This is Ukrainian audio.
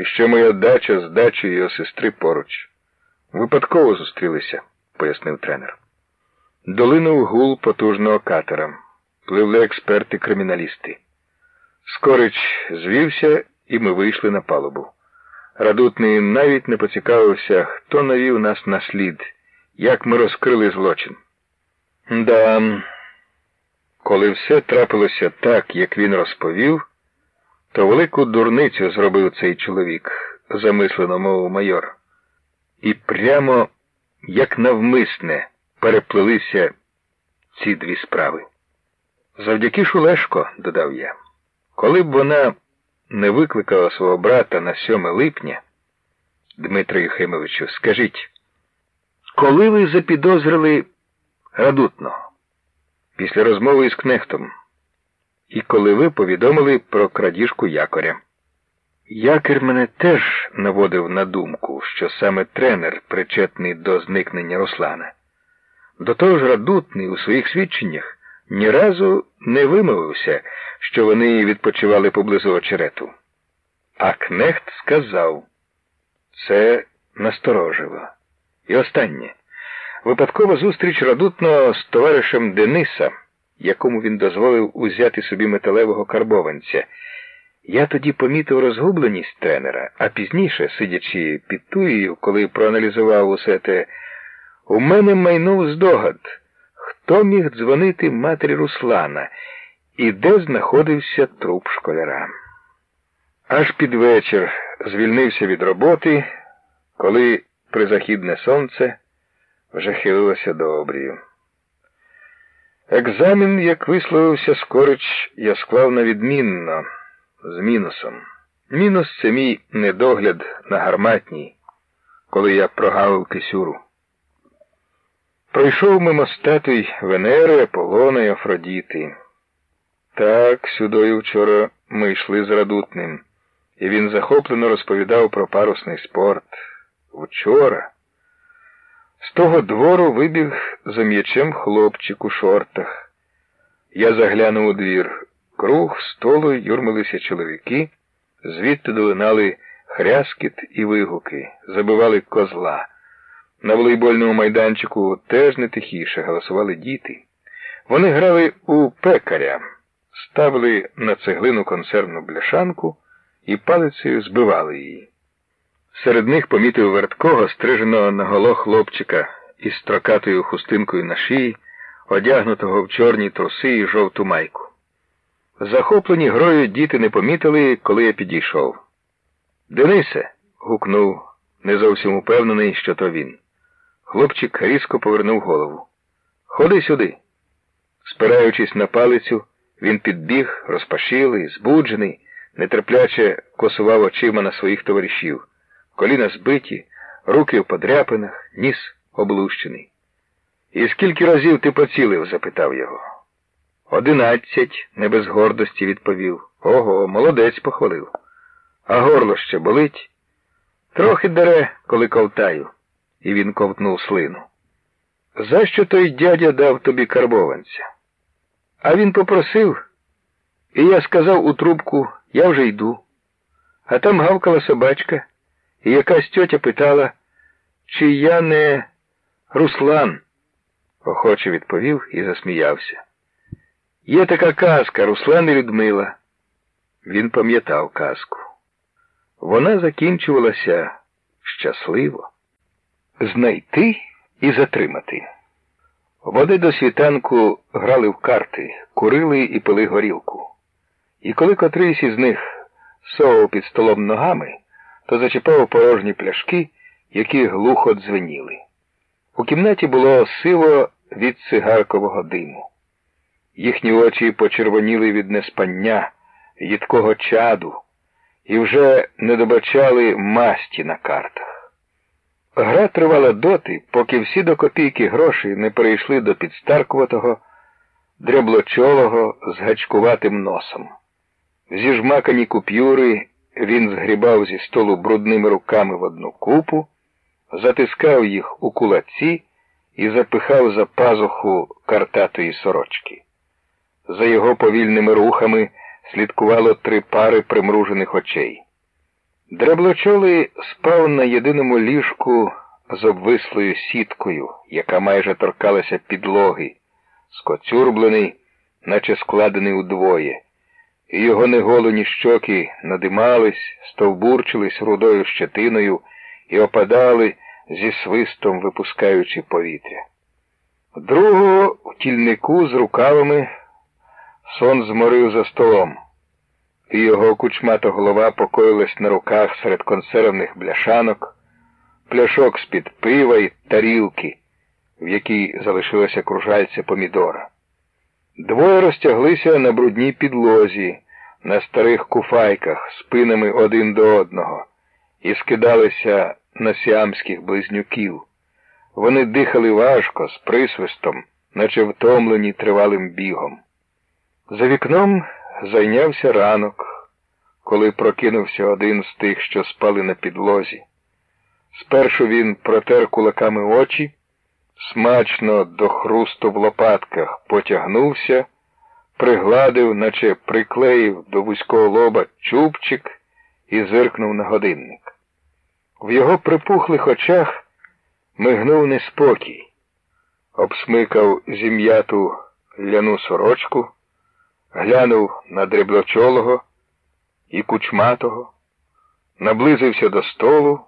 І ще моя дача з дачею його сестри поруч. Випадково зустрілися, пояснив тренер. Долинув гул потужного катера. Пливли експерти-криміналісти. Скорич звівся, і ми вийшли на палубу. Радутний навіть не поцікавився, хто навів нас на слід, як ми розкрили злочин. Да, коли все трапилося так, як він розповів, то велику дурницю зробив цей чоловік, замислено мовив майор. І прямо, як навмисне, переплелися ці дві справи. Завдяки Шулешко, додав я, коли б вона не викликала свого брата на 7 липня, Дмитро Єхимовичу, скажіть, коли ви запідозрили Радутного? Після розмови із кнехтом. І коли ви повідомили про крадіжку якоря. Якір мене теж наводив на думку, що саме тренер причетний до зникнення Руслана. До того ж, радутний у своїх свідченнях ні разу не вимовився, що вони відпочивали поблизу очерету. А кнехт сказав це насторожило. І останнє. Випадкова зустріч радутного з товаришем Дениса, якому він дозволив узяти собі металевого карбованця. Я тоді помітив розгубленість тренера, а пізніше, сидячи під туєю, коли проаналізував усе те, у мене майнув здогад, хто міг дзвонити матері Руслана і де знаходився труп школяра. Аж під вечір звільнився від роботи, коли призахідне сонце вже хилилося до обрію. Екзамен, як висловився Скорич, я склав на відмінно, з мінусом. Мінус це мій недогляд на гарматній, коли я прогавив кисюру. Пройшов мимо статуй Венери, Аполлона і Афродіти. Так, сюдою вчора ми йшли з радутним, і він захоплено розповідав про парусний спорт. Вчора. З того двору вибіг за м'ячем хлопчик у шортах. Я заглянув у двір. Круг столу юрмилися чоловіки, звідти долинали хряскіт і вигуки, забивали козла. На волейбольному майданчику теж не тихіше голосували діти. Вони грали у пекаря, ставили на цеглину консервну бляшанку і палицею збивали її. Серед них помітив верткого, стриженого наголо хлопчика із строкатою хустинкою на шиї, одягнутого в чорні труси і жовту майку. Захоплені грою діти не помітили, коли я підійшов. Денисе. гукнув, не зовсім упевнений, що то він. Хлопчик різко повернув голову. Ходи сюди. Спираючись на палицю, він підбіг, розпашілий, збуджений, нетерпляче косував очима на своїх товаришів коліна збиті, руки в подряпинах, ніс облущений. І скільки разів ти поцілив? запитав його. Одинадцять, не без гордості відповів. Ого, молодець похвалив. А горло ще болить? Трохи дере, коли ковтаю. І він ковтнув слину. За що той дядя дав тобі карбованця? А він попросив, і я сказав у трубку, я вже йду. А там гавкала собачка. І якась тьотя питала, чи я не Руслан, охоче відповів і засміявся. Є така казка Руслан і Людмила. Він пам'ятав казку. Вона закінчувалася щасливо знайти і затримати. Вони до світанку грали в карти, курили і пили горілку. І коли котрийсь із них совав під столом ногами, то зачіпав порожні пляшки, які глухо дзвеніли. У кімнаті було сиво від цигаркового диму. Їхні очі почервоніли від неспання, їдкого чаду, і вже не добачали масті на картах. Гра тривала доти, поки всі до копійки грошей не перейшли до підстаркуватого, дряблочолого з гачкуватим носом. Зіжмакані купюри він згрібав зі столу брудними руками в одну купу, затискав їх у кулаці і запихав за пазуху картатої сорочки. За його повільними рухами слідкувало три пари примружених очей. Дреблочолий спав на єдиному ліжку з обвислою сіткою, яка майже торкалася підлоги, скоцюрблений, наче складений удвоє, і його неголені щоки надимались, стовбурчились рудою щетиною і опадали зі свистом, випускаючи повітря. Другого в тільнику з рукавами сон зморив за столом, і його кучмата голова покоїлась на руках серед консервних бляшанок, пляшок з-під пива і тарілки, в якій залишилося кружальця помідора. Двоє розтяглися на брудній підлозі, на старих куфайках, спинами один до одного, і скидалися на сіамських близнюків. Вони дихали важко, з присвистом, наче втомлені тривалим бігом. За вікном зайнявся ранок, коли прокинувся один з тих, що спали на підлозі. Спершу він протер кулаками очі, смачно до хрусту в лопатках потягнувся, пригладив, наче приклеїв до вузького лоба чубчик і зиркнув на годинник. В його припухлих очах мигнув неспокій, обсмикав зім'яту ляну сорочку, глянув на дреблочолого і кучматого, наблизився до столу